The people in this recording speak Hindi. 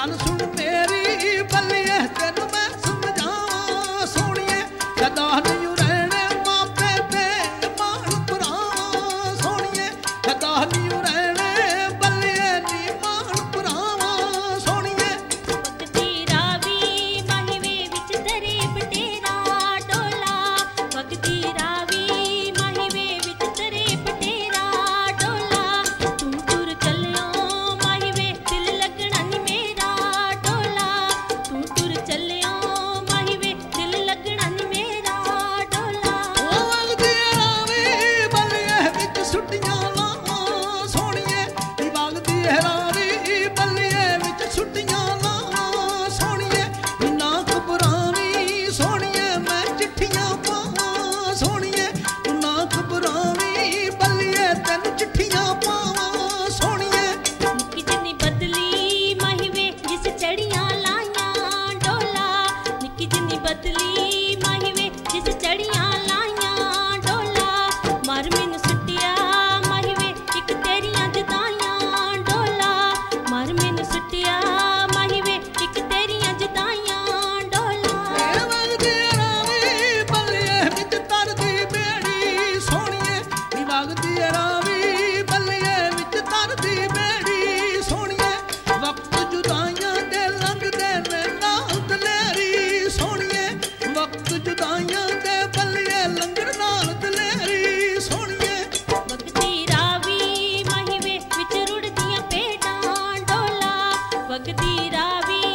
கனசுண்டு भक्ति रावी।